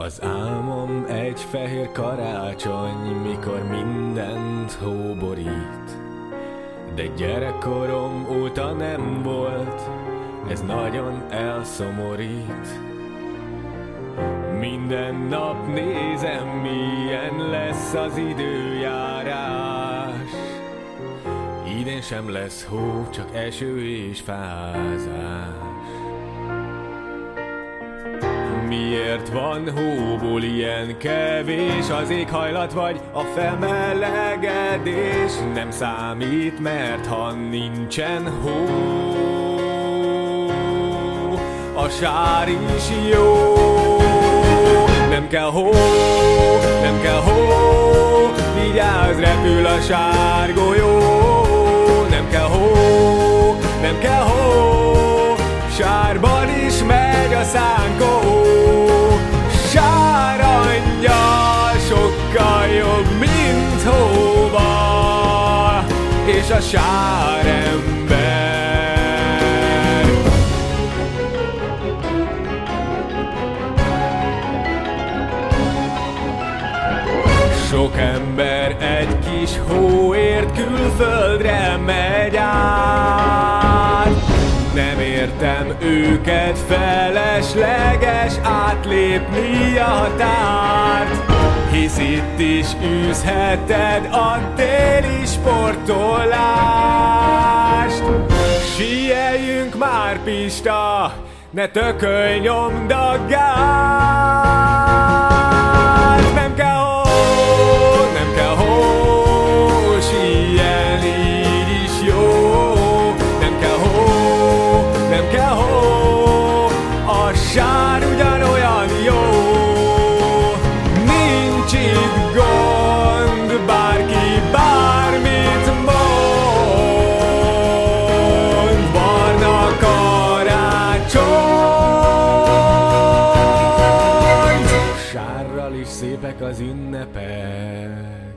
Az álmom egy fehér karácsony, mikor mindent hóborít. De gyerekkorom óta nem volt, ez nagyon elszomorít. Minden nap nézem, milyen lesz az időjárás. Idén sem lesz hó, csak eső és fázás. Miért van hóból ilyen kevés az éghajlat vagy a felmelegedés? Nem számít, mert ha nincsen hó, a sár is jó. Nem kell hó, nem kell hó, vigyázz, repül a sárgolyó. Nem kell hó, nem kell hó, sárban is megy a szánkó. És a sár ember. Sok ember egy kis hóért külföldre megy át. Nem értem őket, felesleges átlépni a határt hisz itt is űzheted a téli sportolást. Sieljünk már Pista, ne tökölj nyomdagát. Szépek az ünnepek.